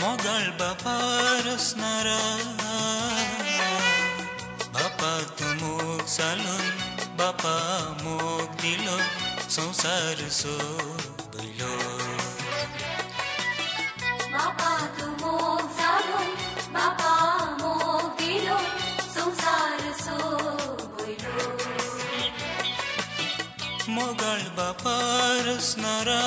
مغل باپ رسنا باپا تمہ سال باپ مو دلو سر سو لو باپ مغل باپ را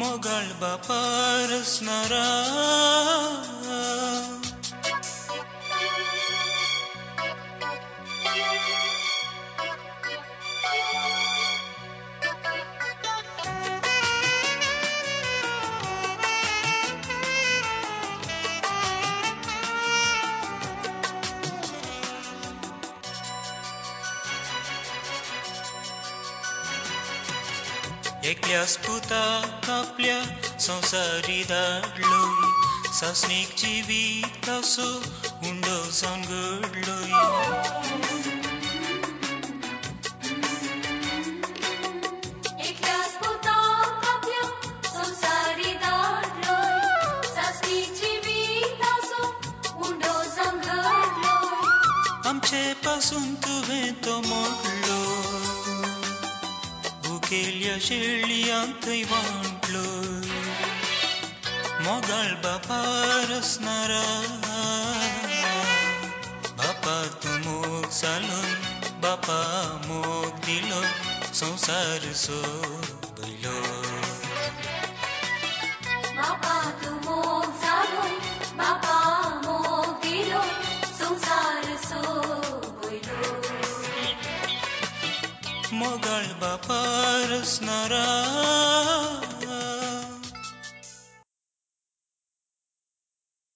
مغل بپارس نرا ایکتا سوساری داڑ لو ساسنی جیوی تھی ہم پسند تو مکلو شل مغل باپ رسنارا باپات موگ سال باپا موگ دل سوسار سوا موگ مگر باپارس نرا